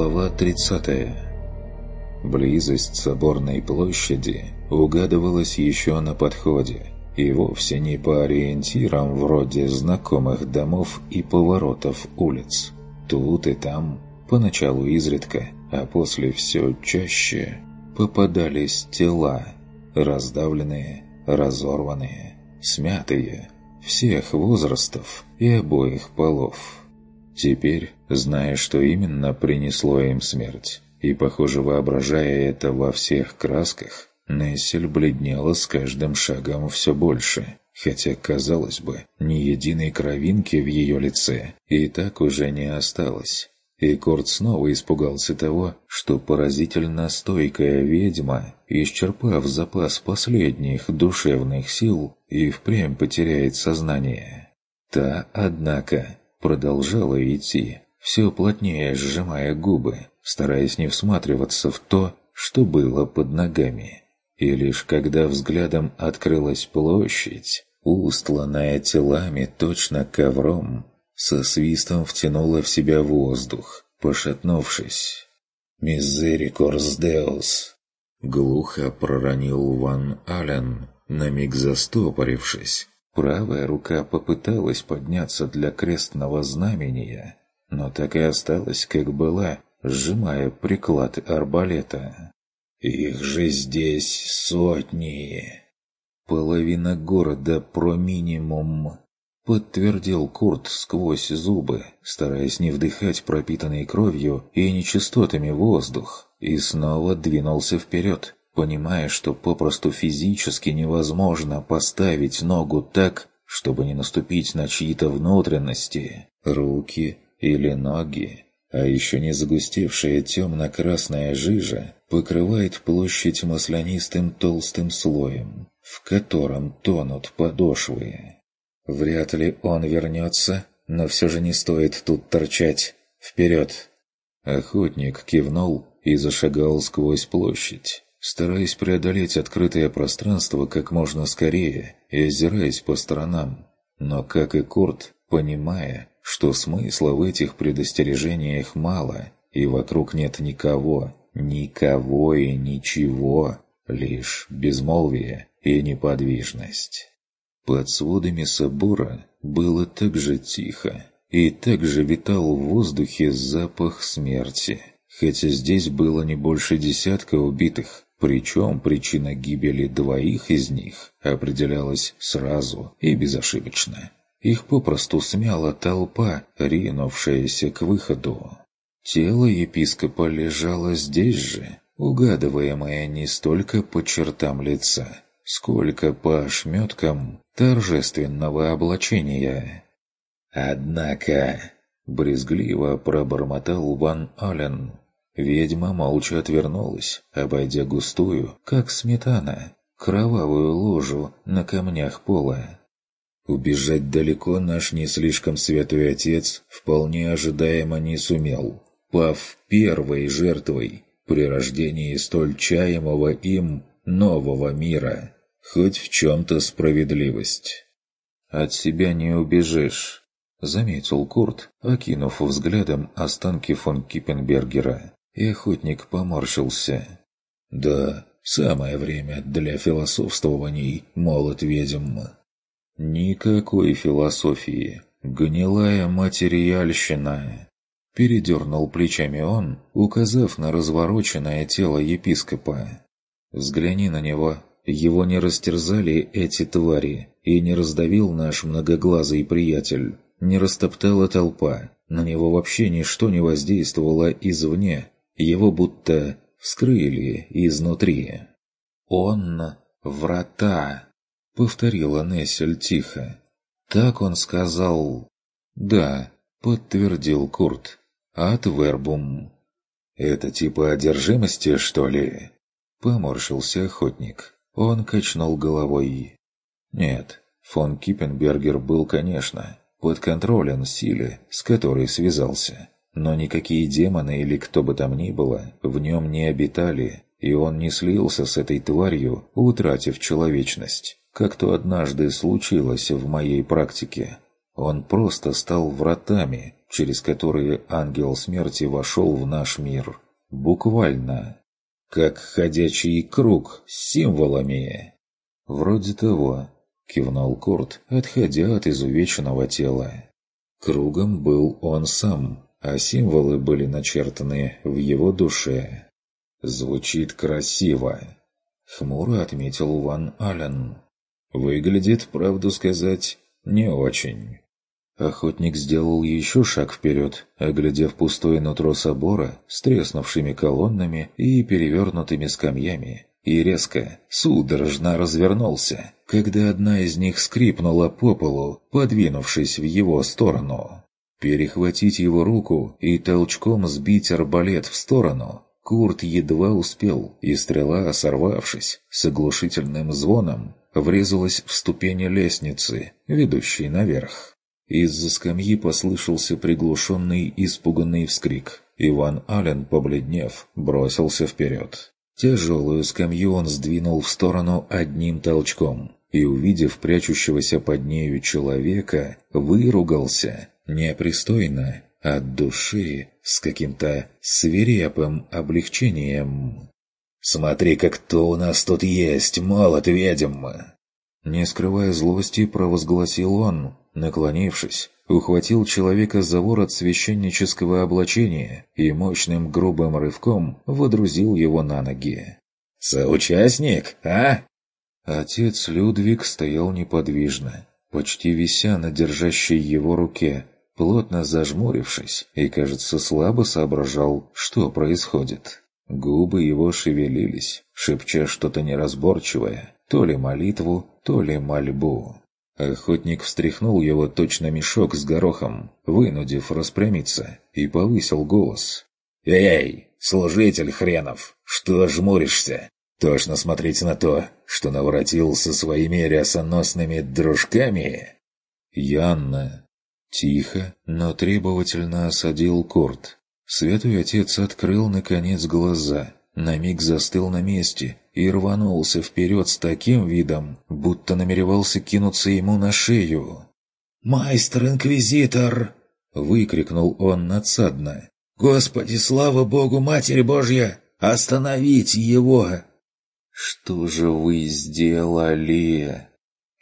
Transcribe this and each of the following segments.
Глава 30. Близость соборной площади угадывалась еще на подходе, и вовсе не по ориентирам вроде знакомых домов и поворотов улиц. Тут и там, поначалу изредка, а после все чаще, попадались тела, раздавленные, разорванные, смятые, всех возрастов и обоих полов. Теперь, зная, что именно принесло им смерть, и, похоже, воображая это во всех красках, Нессель бледнела с каждым шагом все больше, хотя, казалось бы, ни единой кровинки в ее лице и так уже не осталось. И Корт снова испугался того, что поразительно стойкая ведьма, исчерпав запас последних душевных сил, и впрямь потеряет сознание. Та, однако, продолжала идти, все плотнее сжимая губы, стараясь не всматриваться в то, что было под ногами. И лишь когда взглядом открылась площадь, устланная телами точно ковром, со свистом втянула в себя воздух, пошатнувшись. «Мизерикорс Деус!» Глухо проронил Ван Ален, на миг застопорившись, Правая рука попыталась подняться для крестного знамения, но так и осталась, как была, сжимая приклад арбалета. «Их же здесь сотни!» «Половина города про минимум», — подтвердил Курт сквозь зубы, стараясь не вдыхать пропитанный кровью и нечистотами воздух, и снова двинулся вперед, понимая, что попросту физически невозможно поставить ногу так, чтобы не наступить на чьи-то внутренности, руки или ноги. А еще не загустевшая темно-красная жижа покрывает площадь маслянистым толстым слоем, в котором тонут подошвы. Вряд ли он вернется, но все же не стоит тут торчать. Вперед! Охотник кивнул и зашагал сквозь площадь стараясь преодолеть открытое пространство как можно скорее и озираясь по сторонам. Но, как и Курт, понимая, что смысла в этих предостережениях мало, и вокруг нет никого, никого и ничего, лишь безмолвие и неподвижность. Под сводами собора было так же тихо, и так же витал в воздухе запах смерти, хотя здесь было не больше десятка убитых, причем причина гибели двоих из них определялась сразу и безошибочно. Их попросту смяла толпа, ринувшаяся к выходу. Тело епископа лежало здесь же, угадываемое не столько по чертам лица, сколько по ошметкам торжественного облачения. «Однако...» — брезгливо пробормотал Ван Ален, Ведьма молча отвернулась, обойдя густую, как сметана, кровавую ложу на камнях пола. Убежать далеко наш не слишком святой отец вполне ожидаемо не сумел, пав первой жертвой при рождении столь чаемого им нового мира. Хоть в чем-то справедливость. «От себя не убежишь», — заметил Курт, окинув взглядом останки фон Киппенбергера и охотник поморщился. «Да, самое время для философствований, молот ведьм». «Никакой философии. Гнилая материальщина». Передернул плечами он, указав на развороченное тело епископа. «Взгляни на него. Его не растерзали эти твари, и не раздавил наш многоглазый приятель. Не растоптала толпа. На него вообще ничто не воздействовало извне, его будто вскрыли изнутри. «Он — врата», — повторила Нессель тихо. «Так он сказал...» «Да», — подтвердил Курт. «От вербум». «Это типа одержимости, что ли?» Поморщился охотник. Он качнул головой. «Нет, фон Киппенбергер был, конечно, подконтролен силе, с которой связался. Но никакие демоны или кто бы там ни было в нем не обитали, и он не слился с этой тварью, утратив человечность, как то однажды случилось в моей практике. Он просто стал вратами, через которые ангел смерти вошел в наш мир. Буквально. Как ходячий круг с символами. «Вроде того», — кивнул Курт, отходя от изувеченного тела. Кругом был он сам, а символы были начертаны в его душе. «Звучит красиво», — хмуро отметил Ван Аллен. «Выглядит, правду сказать, не очень». Охотник сделал еще шаг вперед, оглядев пустое нутро собора с треснувшими колоннами и перевернутыми скамьями, и резко, судорожно развернулся, когда одна из них скрипнула по полу, подвинувшись в его сторону. Перехватить его руку и толчком сбить арбалет в сторону Курт едва успел, и стрела, сорвавшись, с оглушительным звоном, врезалась в ступени лестницы, ведущей наверх. Из-за скамьи послышался приглушенный, испуганный вскрик. Иван Ален, побледнев, бросился вперед. Тяжелую скамью он сдвинул в сторону одним толчком и, увидев прячущегося под нею человека, выругался непристойно, от души, с каким-то свирепым облегчением. «Смотри-ка, кто у нас тут есть, молот ведьм!» Не скрывая злости, провозгласил он, наклонившись, ухватил человека за ворот священнического облачения и мощным грубым рывком водрузил его на ноги. «Соучастник, а?» Отец Людвиг стоял неподвижно, почти вися на держащей его руке, плотно зажмурившись и, кажется, слабо соображал, что происходит. Губы его шевелились, шепча что-то неразборчивое, то ли молитву, то ли мольбу. Охотник встряхнул его точно мешок с горохом, вынудив распрямиться, и повысил голос. «Эй, служитель хренов, что жмуришься? Тошно смотреть на то, что наворотил со своими рясоносными дружками?» «Янна!» Тихо, но требовательно осадил Корт. Святой Отец открыл, наконец, глаза, на миг застыл на месте и рванулся вперед с таким видом, будто намеревался кинуться ему на шею. «Майстер-инквизитор!» — выкрикнул он надсадно. «Господи, слава Богу, Матери Божья! Остановите его!» «Что же вы сделали?»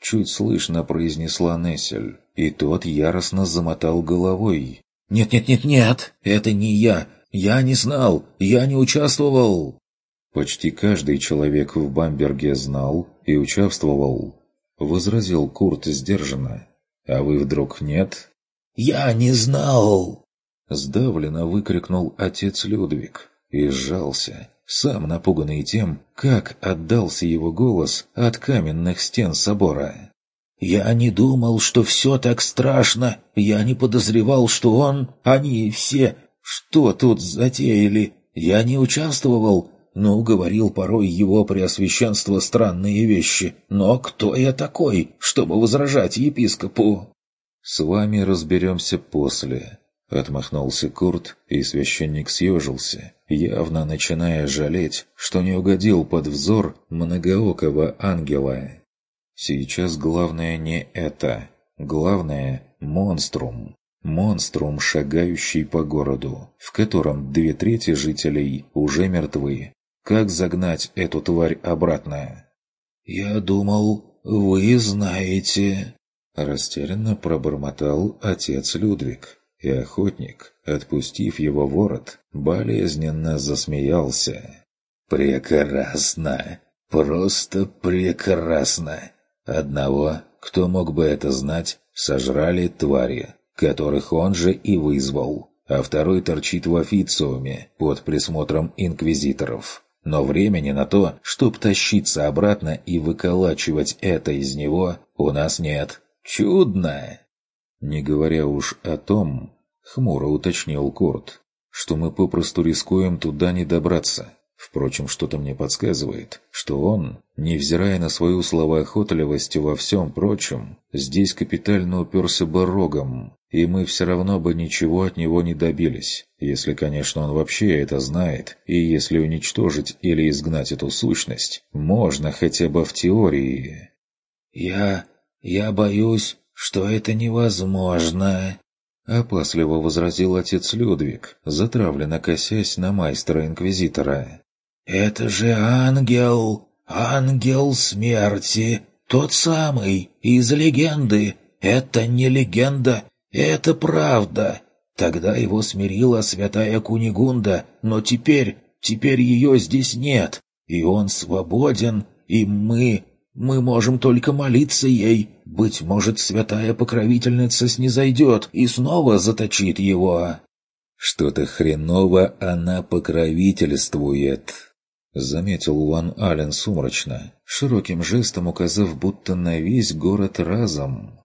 Чуть слышно произнесла Нессель, и тот яростно замотал головой. «Нет-нет-нет-нет! Это не я! Я не знал! Я не участвовал!» Почти каждый человек в Бамберге знал и участвовал. Возразил Курт сдержанно. «А вы вдруг нет?» «Я не знал!» Сдавленно выкрикнул отец Людвиг и сжался, сам напуганный тем, как отдался его голос от каменных стен собора. «Я не думал, что все так страшно. Я не подозревал, что он, они все, что тут затеяли. Я не участвовал, ну, говорил порой его преосвященство странные вещи. Но кто я такой, чтобы возражать епископу? «С вами разберемся после», — отмахнулся Курт, и священник съежился, явно начиная жалеть, что не угодил под взор многоокого ангела. «Сейчас главное не это. Главное — монструм. Монструм, шагающий по городу, в котором две трети жителей уже мертвы, как загнать эту тварь обратно? «Я думал, вы знаете...» Растерянно пробормотал отец Людвиг, и охотник, отпустив его ворот, болезненно засмеялся. «Прекрасно! Просто прекрасно! Одного, кто мог бы это знать, сожрали твари, которых он же и вызвал, а второй торчит в официуме под присмотром инквизиторов но времени на то, чтоб тащиться обратно и выколачивать это из него, у нас нет. Чудно! Не говоря уж о том, хмуро уточнил Курт, что мы попросту рискуем туда не добраться. Впрочем, что-то мне подсказывает, что он, невзирая на свою словоохотливость во всем прочем, здесь капитально уперся бы рогом, и мы все равно бы ничего от него не добились, если, конечно, он вообще это знает, и если уничтожить или изгнать эту сущность можно хотя бы в теории. «Я... я боюсь, что это невозможно», Опасливо возразил отец Людвиг, затравленно косясь на майстра-инквизитора. «Это же ангел! Ангел смерти! Тот самый, из легенды! Это не легенда, это правда! Тогда его смирила святая Кунигунда, но теперь, теперь ее здесь нет, и он свободен, и мы, мы можем только молиться ей. Быть может, святая покровительница снизойдет и снова заточит его. Что-то хреново она покровительствует, заметил Уан Ален сумрачно, широким жестом указав будто на весь город разом.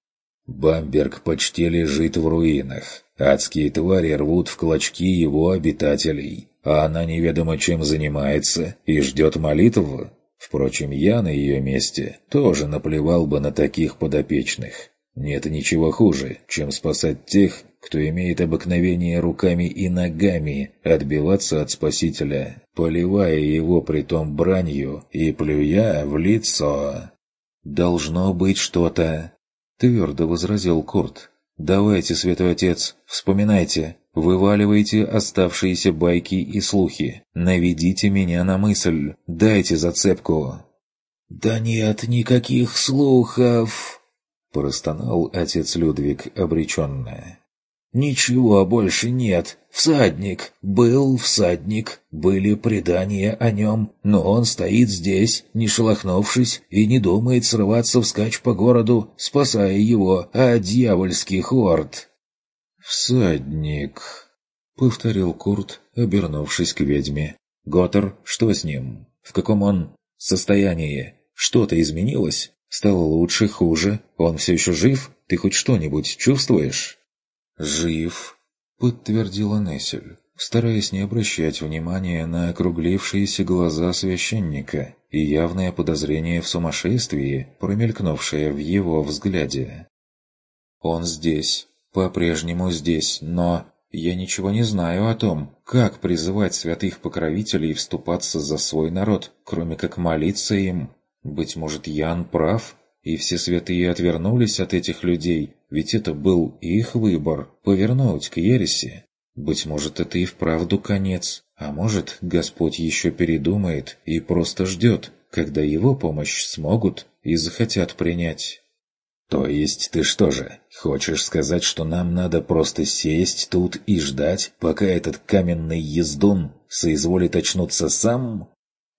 Бамберг почти лежит в руинах. Адские твари рвут в клочки его обитателей, а она неведомо чем занимается и ждет молитв. Впрочем, я на ее месте тоже наплевал бы на таких подопечных. Нет ничего хуже, чем спасать тех, кто имеет обыкновение руками и ногами отбиваться от Спасителя, поливая его притом бранью и плюя в лицо. «Должно быть что-то», — твердо возразил Курт. «Давайте, святой отец, вспоминайте, Вываливайте оставшиеся байки и слухи. Наведите меня на мысль. Дайте зацепку». «Да нет никаких слухов!» Простонал отец Людвиг обреченно. «Ничего больше нет. Всадник. Был всадник. Были предания о нем. Но он стоит здесь, не шелохнувшись, и не думает срываться вскачь по городу, спасая его от дьявольских орд». «Всадник», — повторил Курт, обернувшись к ведьме. «Готтер, что с ним? В каком он состоянии? Что-то изменилось? Стало лучше, хуже? Он все еще жив? Ты хоть что-нибудь чувствуешь?» «Жив», — подтвердила Нессель, стараясь не обращать внимания на округлившиеся глаза священника и явное подозрение в сумасшествии, промелькнувшее в его взгляде. «Он здесь, по-прежнему здесь, но я ничего не знаю о том, как призывать святых покровителей вступаться за свой народ, кроме как молиться им. Быть может, Ян прав, и все святые отвернулись от этих людей, ведь это был их выбор – повернуть к ереси. Быть может, это и вправду конец, а может, Господь еще передумает и просто ждет, когда его помощь смогут и захотят принять. «То есть ты что же, хочешь сказать, что нам надо просто сесть тут и ждать, пока этот каменный ездун соизволит очнуться сам?»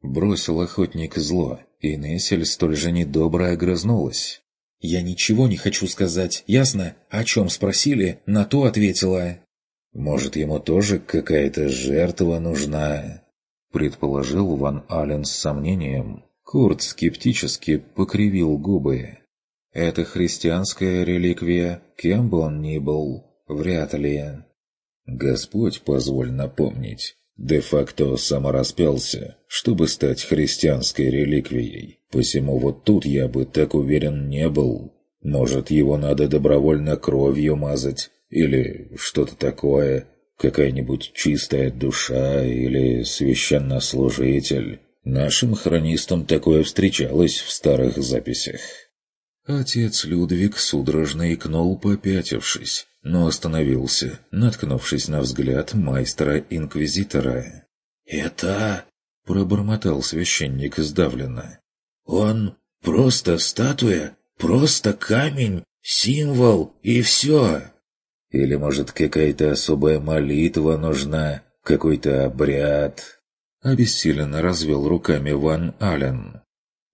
Бросил охотник зло, и Нессель столь же недобро огрызнулась. «Я ничего не хочу сказать, ясно? О чем спросили, на то ответила». «Может, ему тоже какая-то жертва нужна?» Предположил Ван Ален с сомнением. Курт скептически покривил губы. Это христианская реликвия, кем бы он ни был, вряд ли. Господь, позволь напомнить, де-факто самораспялся, чтобы стать христианской реликвией. Посему вот тут я бы так уверен не был. Может, его надо добровольно кровью мазать, или что-то такое, какая-нибудь чистая душа или священнослужитель. Нашим хронистам такое встречалось в старых записях. Отец Людвиг судорожно икнул, попятившись, но остановился, наткнувшись на взгляд майстра-инквизитора. «Это...» — пробормотал священник сдавленно. «Он просто статуя, просто камень, символ и все!» «Или, может, какая-то особая молитва нужна, какой-то обряд?» Обессиленно развел руками Ван Ален.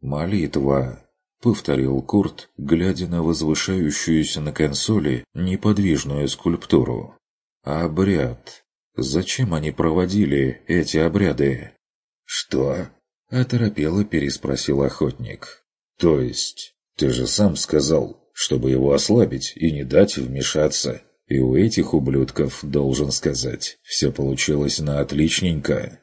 «Молитва. — повторил Курт, глядя на возвышающуюся на консоли неподвижную скульптуру. «Обряд. Зачем они проводили эти обряды?» «Что?» — оторопело переспросил охотник. «То есть, ты же сам сказал, чтобы его ослабить и не дать вмешаться. И у этих ублюдков, должен сказать, все получилось на отличненько».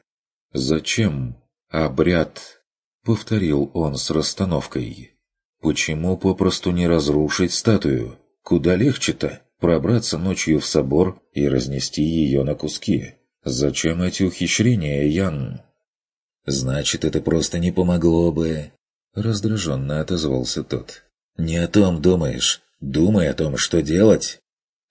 «Зачем обряд?» — повторил он с расстановкой. Почему попросту не разрушить статую? Куда легче-то пробраться ночью в собор и разнести ее на куски. Зачем эти ухищрения, Ян? Значит, это просто не помогло бы. Раздраженно отозвался тот. Не о том думаешь. Думай о том, что делать.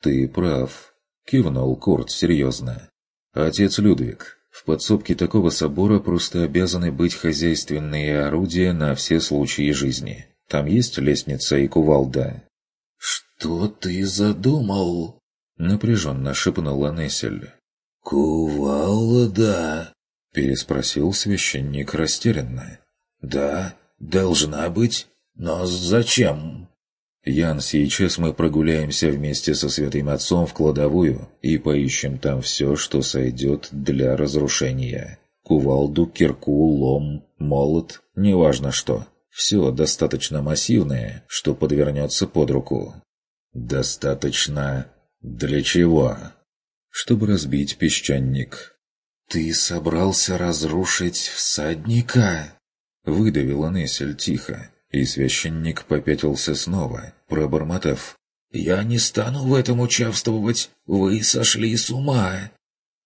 «Ты прав», — кивнул Курт серьезно. «Отец Людвиг, в подсобке такого собора просто обязаны быть хозяйственные орудия на все случаи жизни. Там есть лестница и кувалда?» «Что ты задумал?» — напряженно шепнула Нессель. «Кувалда?» — переспросил священник растерянно. «Да, должна быть, но зачем?» «Ян, сейчас мы прогуляемся вместе со Святым Отцом в кладовую и поищем там все, что сойдет для разрушения. Кувалду, кирку, лом, молот, неважно что. Все достаточно массивное, что подвернется под руку». «Достаточно... для чего?» «Чтобы разбить песчаник». «Ты собрался разрушить всадника?» Выдавила Нессель тихо, и священник попятился снова, пробормотав. «Я не стану в этом участвовать! Вы сошли с ума!»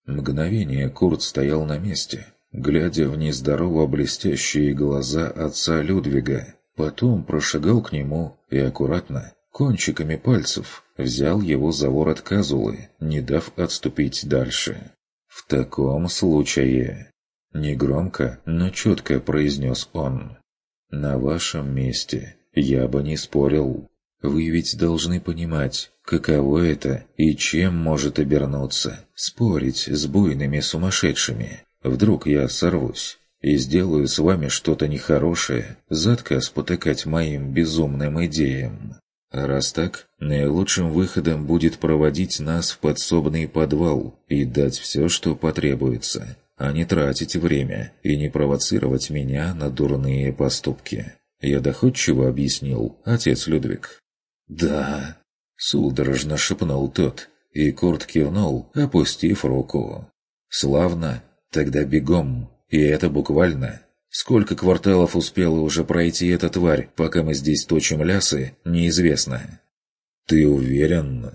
Мгновение Курт стоял на месте, глядя в нездорово блестящие глаза отца Людвига. Потом прошагал к нему и аккуратно, кончиками пальцев, взял его за ворот казулы, не дав отступить дальше. «В таком случае...» Негромко, но четко произнес он. «На вашем месте я бы не спорил. Вы ведь должны понимать, каково это и чем может обернуться. Спорить с буйными сумасшедшими. Вдруг я сорвусь и сделаю с вами что-то нехорошее, за отказ моим безумным идеям. Раз так, наилучшим выходом будет проводить нас в подсобный подвал и дать все, что потребуется, а не тратить время и не провоцировать меня на дурные поступки. Я доходчиво объяснил, отец Людвиг. «Да», — судорожно шепнул тот, и Курт кивнул, опустив руку. «Славно, тогда бегом, и это буквально. Сколько кварталов успела уже пройти эта тварь, пока мы здесь точим лясы, неизвестно». «Ты уверен?»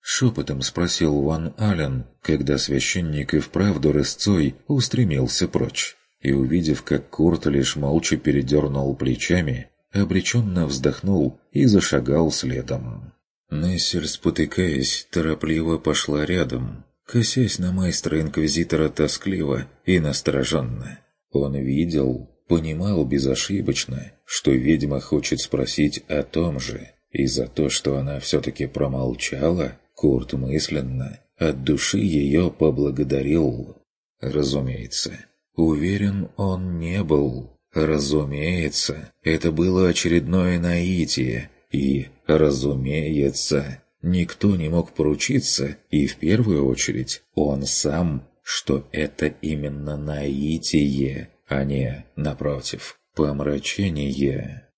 Шепотом спросил Ван Ален, когда священник и вправду рысцой устремился прочь. И увидев, как Курт лишь молча передернул плечами, обреченно вздохнул и зашагал следом. Нессель, спотыкаясь, торопливо пошла рядом, косясь на майстра-инквизитора тоскливо и настороженно. Он видел, понимал безошибочно, что ведьма хочет спросить о том же, и за то, что она все-таки промолчала, Курт мысленно от души ее поблагодарил. Разумеется, уверен он не был. Разумеется, это было очередное наитие. И, разумеется, никто не мог поручиться, и в первую очередь он сам, что это именно наитие, а не, напротив, помрачение.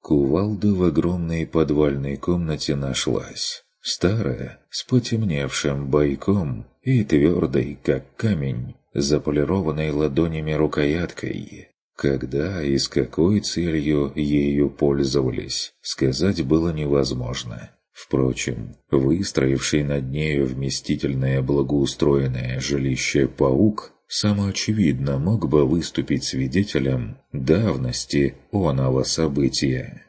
Кувалда в огромной подвальной комнате нашлась. Старая, с потемневшим бойком и твердой, как камень, заполированной ладонями рукояткой. Когда и с какой целью ею пользовались, сказать было невозможно. Впрочем, выстроивший над нею вместительное благоустроенное жилище паук самоочевидно мог бы выступить свидетелем давности оного события.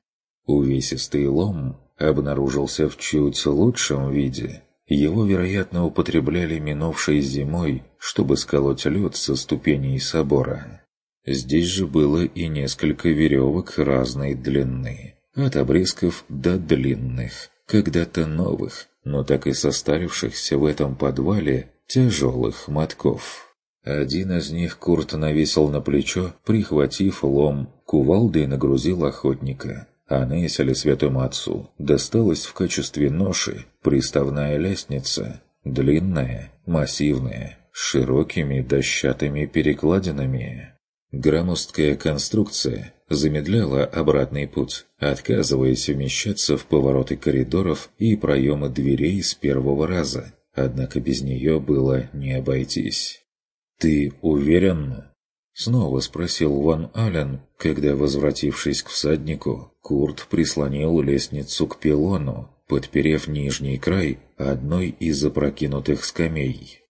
Увесистый лом обнаружился в чуть лучшем виде. Его, вероятно, употребляли минувшей зимой, чтобы сколоть лед со ступеней собора. Здесь же было и несколько веревок разной длины, от обрезков до длинных, когда-то новых, но так и состарившихся в этом подвале тяжелых мотков. Один из них Курт навесил на плечо, прихватив лом, кувалдой нагрузил охотника, а Нейселе Святому Отцу досталась в качестве ноши приставная лестница, длинная, массивная, с широкими дощатыми перекладинами. Громоздкая конструкция замедляла обратный путь, отказываясь вмещаться в повороты коридоров и проемы дверей с первого раза, однако без нее было не обойтись. «Ты уверен?» Снова спросил Ван Ален, когда, возвратившись к всаднику, Курт прислонил лестницу к пилону, подперев нижний край одной из опрокинутых скамей.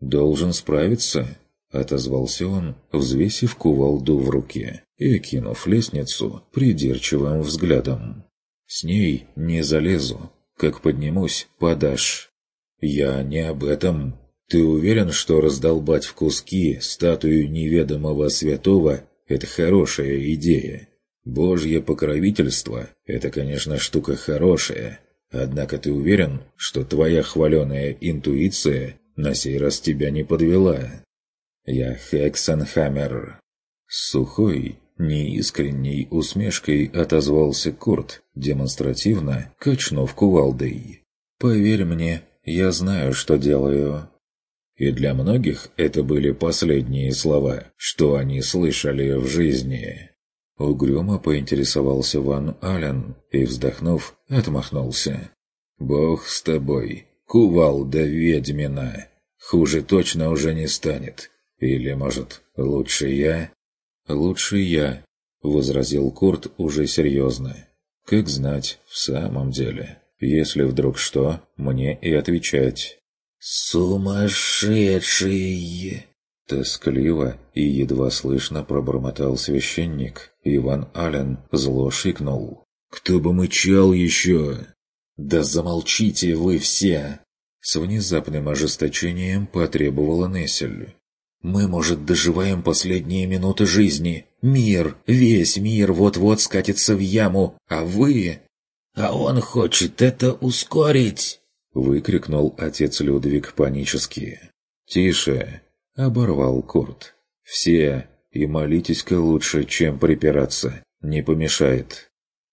«Должен справиться», — отозвался он, взвесив кувалду в руке и кинув лестницу придирчивым взглядом. «С ней не залезу. Как поднимусь, подашь». «Я не об этом. Ты уверен, что раздолбать в куски статую неведомого святого – это хорошая идея? Божье покровительство – это, конечно, штука хорошая. Однако ты уверен, что твоя хваленая интуиция на сей раз тебя не подвела?» «Я Хексенхаммер». Сухой, неискренней усмешкой отозвался Курт, демонстративно качнув кувалдой. «Поверь мне, я знаю, что делаю». И для многих это были последние слова, что они слышали в жизни. Угрюмо поинтересовался Ван Ален и, вздохнув, отмахнулся. «Бог с тобой, кувалда ведьмина. Хуже точно уже не станет. Или, может, лучше я?» «Лучше я», — возразил Курт уже серьезно. «Как знать, в самом деле. Если вдруг что, мне и отвечать». «Сумасшедший!» Тоскливо и едва слышно пробормотал священник. Иван Ален зло шикнул. «Кто бы мычал еще?» «Да замолчите вы все!» С внезапным ожесточением потребовала Нессель. Мы, может, доживаем последние минуты жизни. Мир, весь мир вот-вот скатится в яму, а вы... А он хочет это ускорить!» Выкрикнул отец Людвиг панически. «Тише!» — оборвал Курт. «Все, и молитесь-ка лучше, чем припираться. Не помешает».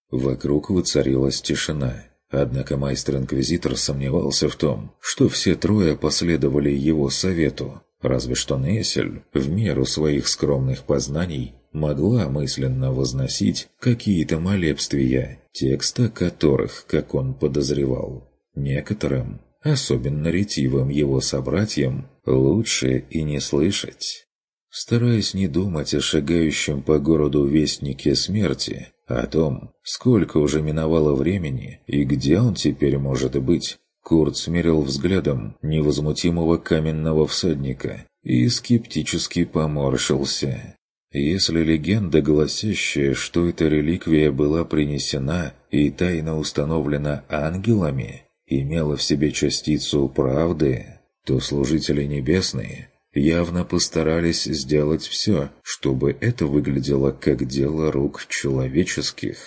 Вокруг воцарилась тишина. Однако майстер-инквизитор сомневался в том, что все трое последовали его совету. Разве что Нессель, в меру своих скромных познаний, могла мысленно возносить какие-то молебствия, текста которых, как он подозревал, некоторым, особенно ретивым его собратьям, лучше и не слышать. Стараясь не думать о шагающем по городу вестнике смерти, о том, сколько уже миновало времени и где он теперь может быть, Курт смерил взглядом невозмутимого каменного всадника и скептически поморщился. Если легенда, гласящая, что эта реликвия была принесена и тайно установлена ангелами, имела в себе частицу правды, то служители небесные явно постарались сделать все, чтобы это выглядело как дело рук человеческих.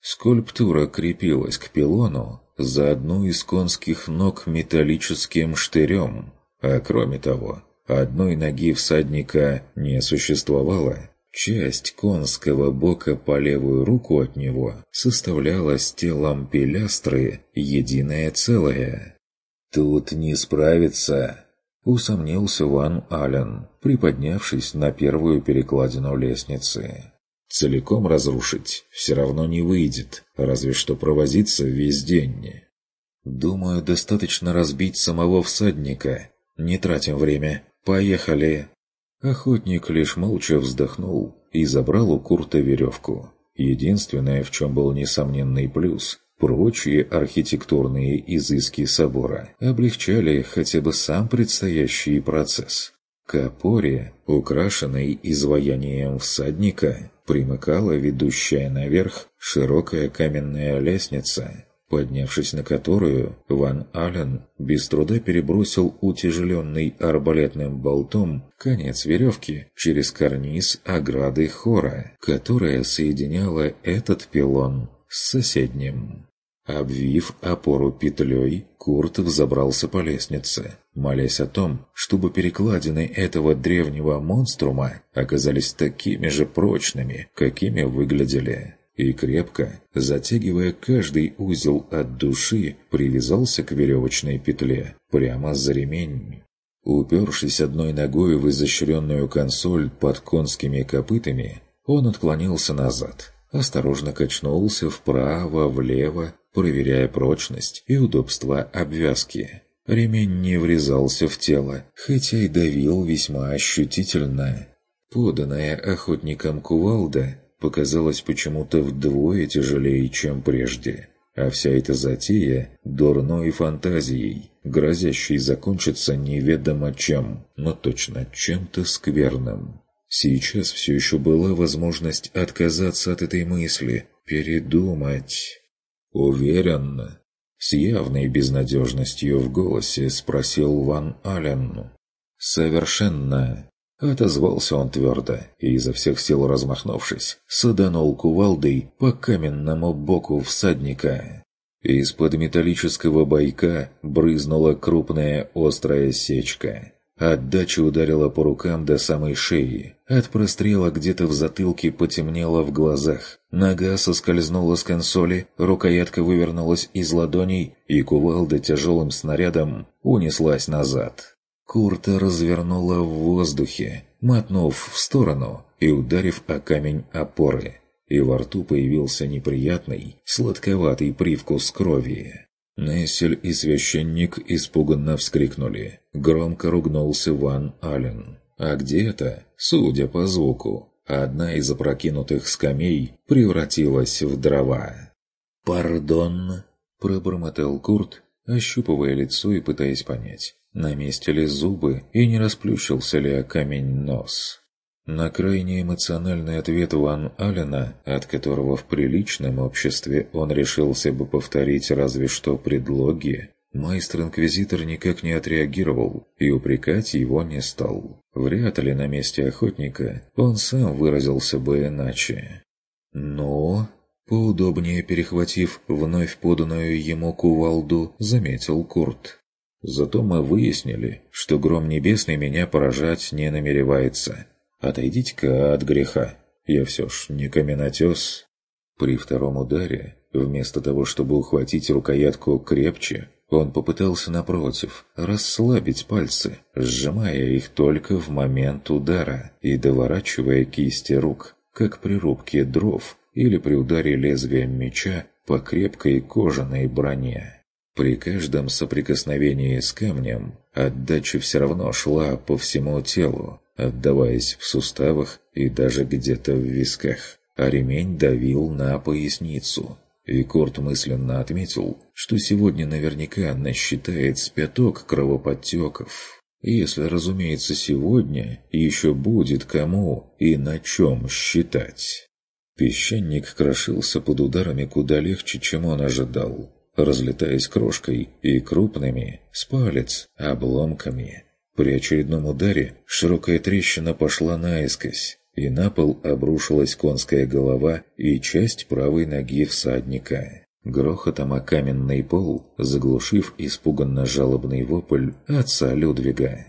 Скульптура крепилась к пилону, за одну из конских ног металлическим штырем, а кроме того, одной ноги всадника не существовало. Часть конского бока по левую руку от него составляла с телом пилястры единое целое. «Тут не справиться», — усомнился Ван Ален, приподнявшись на первую перекладину лестницы. Целиком разрушить все равно не выйдет, разве что провозиться весь день. Думаю, достаточно разбить самого всадника. Не тратим время. Поехали. Охотник лишь молча вздохнул и забрал у Курта веревку. Единственное, в чем был несомненный плюс, прочие архитектурные изыски собора облегчали хотя бы сам предстоящий процесс. К опоре, украшенной изваянием всадника, примыкала ведущая наверх широкая каменная лестница, поднявшись на которую, Ван Ален без труда перебросил утяжеленный арбалетным болтом конец веревки через карниз ограды хора, которая соединяла этот пилон с соседним. Обвив опору петлей, Курт взобрался по лестнице, молясь о том, чтобы перекладины этого древнего монструма оказались такими же прочными, какими выглядели. И крепко, затягивая каждый узел от души, привязался к веревочной петле, прямо за ремень. Упершись одной ногой в изощренную консоль под конскими копытами, он отклонился назад, осторожно качнулся вправо-влево, проверяя прочность и удобство обвязки. Ремень не врезался в тело, хотя и давил весьма ощутительно. Поданная охотником кувалда показалась почему-то вдвое тяжелее, чем прежде. А вся эта затея – дурной фантазией, грозящей закончиться неведомо чем, но точно чем-то скверным. Сейчас все еще была возможность отказаться от этой мысли, передумать. «Уверен?» С явной безнадежностью в голосе спросил Ван Ален. «Совершенно!» Отозвался он твердо и, изо всех сил размахнувшись, саданул кувалдой по каменному боку всадника. Из-под металлического бойка брызнула крупная острая сечка. Отдача ударила по рукам до самой шеи. От прострела где-то в затылке потемнело в глазах. Нога соскользнула с консоли, рукоятка вывернулась из ладоней, и кувалда тяжелым снарядом унеслась назад. Курта развернула в воздухе, мотнув в сторону и ударив о камень опоры. И во рту появился неприятный, сладковатый привкус крови. Нессель и священник испуганно вскрикнули. Громко ругнулся Ван Ален. А где-то, судя по звуку, одна из опрокинутых скамей превратилась в дрова. «Пардон!» – пробормотал Курт, ощупывая лицо и пытаясь понять, на месте ли зубы и не расплющился ли о камень нос. На крайне эмоциональный ответ Ван Алена, от которого в приличном обществе он решился бы повторить разве что предлоги, майстер-инквизитор никак не отреагировал и упрекать его не стал. Вряд ли на месте охотника он сам выразился бы иначе. Но, поудобнее перехватив вновь поданную ему кувалду, заметил Курт. Зато мы выяснили, что гром небесный меня поражать не намеревается. Отойдите-ка от греха. Я все ж не каменотес. При втором ударе, вместо того, чтобы ухватить рукоятку крепче, он попытался, напротив, расслабить пальцы, сжимая их только в момент удара и доворачивая кисти рук, как при рубке дров или при ударе лезвием меча по крепкой кожаной броне. При каждом соприкосновении с камнем отдача все равно шла по всему телу, отдаваясь в суставах и даже где-то в висках, а ремень давил на поясницу. И Корт мысленно отметил, что сегодня наверняка насчитает с пяток кровоподтеков. Если, разумеется, сегодня еще будет кому и на чем считать. Песчаник крошился под ударами куда легче, чем он ожидал, разлетаясь крошкой и крупными, с палец, обломками. При очередном ударе широкая трещина пошла наискось, и на пол обрушилась конская голова и часть правой ноги всадника. Грохотом о каменный пол, заглушив испуганно жалобный вопль отца Людвига.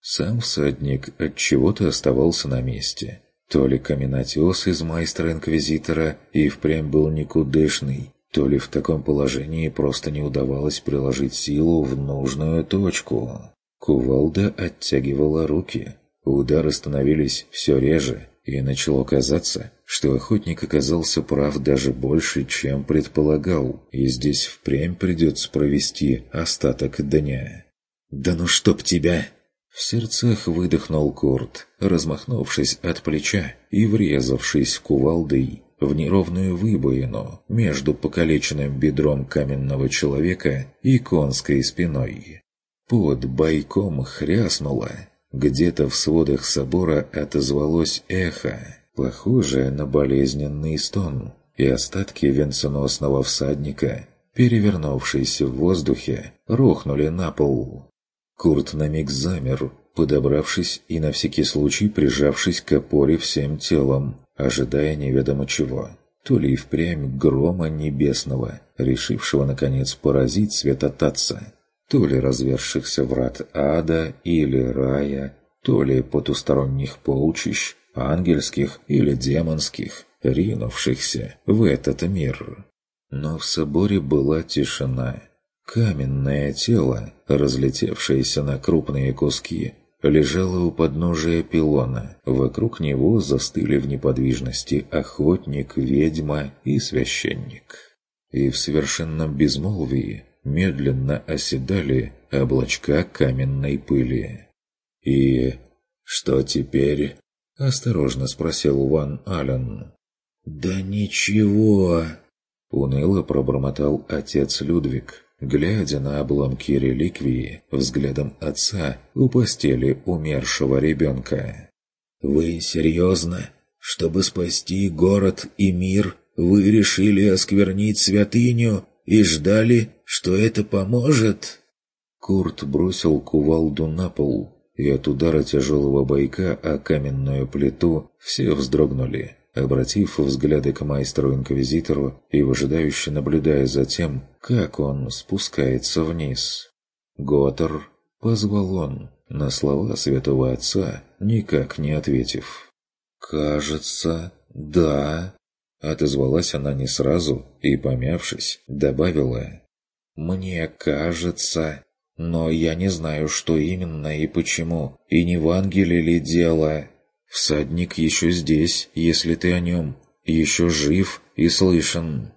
Сам всадник от чего то оставался на месте. То ли каменотес из майстра-инквизитора и впрямь был никудышный, то ли в таком положении просто не удавалось приложить силу в нужную точку. Кувалда оттягивала руки. Удары становились все реже, и начало казаться, что охотник оказался прав даже больше, чем предполагал, и здесь впрямь придется провести остаток дня. «Да ну чтоб тебя!» В сердцах выдохнул Курт, размахнувшись от плеча и врезавшись кувалдой в неровную выбоину между покалеченным бедром каменного человека и конской спиной. Под бойком хряснуло. Где-то в сводах собора отозвалось эхо, похожее на болезненный стон, и остатки венценосного всадника, перевернувшись в воздухе, рухнули на пол. Курт на миг замер, подобравшись и на всякий случай прижавшись к опоре всем телом, ожидая неведомо чего. То ли и впрямь грома небесного, решившего, наконец, поразить святотатца, то ли развершихся врат ада или рая, то ли потусторонних полчищ, ангельских или демонских, ринувшихся в этот мир. Но в соборе была тишина. Каменное тело, разлетевшееся на крупные куски, лежало у подножия пилона. Вокруг него застыли в неподвижности охотник, ведьма и священник. И в совершенном безмолвии медленно оседали облачка каменной пыли. «И что теперь?» – осторожно спросил Ван Ален. «Да ничего!» – уныло пробормотал отец Людвиг, глядя на обломки реликвии взглядом отца у постели умершего ребенка. «Вы серьезно? Чтобы спасти город и мир, вы решили осквернить святыню и ждали, что это поможет?» Курт бросил кувалду на пол, и от удара тяжелого бойка о каменную плиту все вздрогнули, обратив взгляды к майстру-инквизитору и выжидающе наблюдая за тем, как он спускается вниз. «Готер!» — позвал он, на слова святого отца, никак не ответив. «Кажется, да», — отозвалась она не сразу и, помявшись, добавила. «Мне кажется, но я не знаю, что именно и почему, и не в ангеле ли дело. Всадник еще здесь, если ты о нем, еще жив и слышен».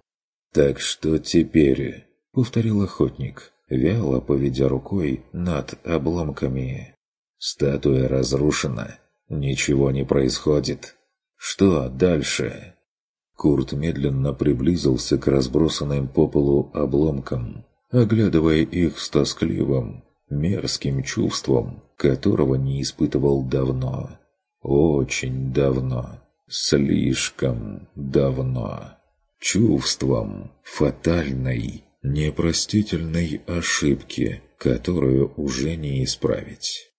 «Так что теперь?» — повторил охотник вяло поведя рукой над обломками. Статуя разрушена. Ничего не происходит. Что дальше? Курт медленно приблизился к разбросанным по полу обломкам, оглядывая их с тоскливым, мерзким чувством, которого не испытывал давно. Очень давно. Слишком давно. Чувством фатальной непростительной ошибки, которую уже не исправить.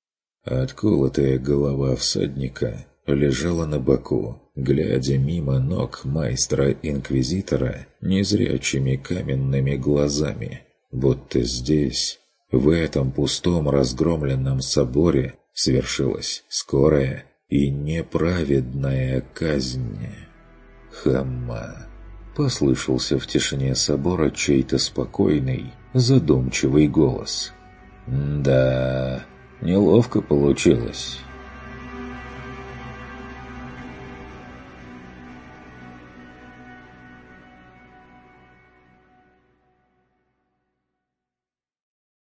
Отколотая голова всадника лежала на боку, глядя мимо ног майстра-инквизитора незрячими каменными глазами, будто здесь, в этом пустом разгромленном соборе, свершилась скорая и неправедная казнь. Хамма послышался в тишине собора чей-то спокойный, задумчивый голос. «Да, неловко получилось».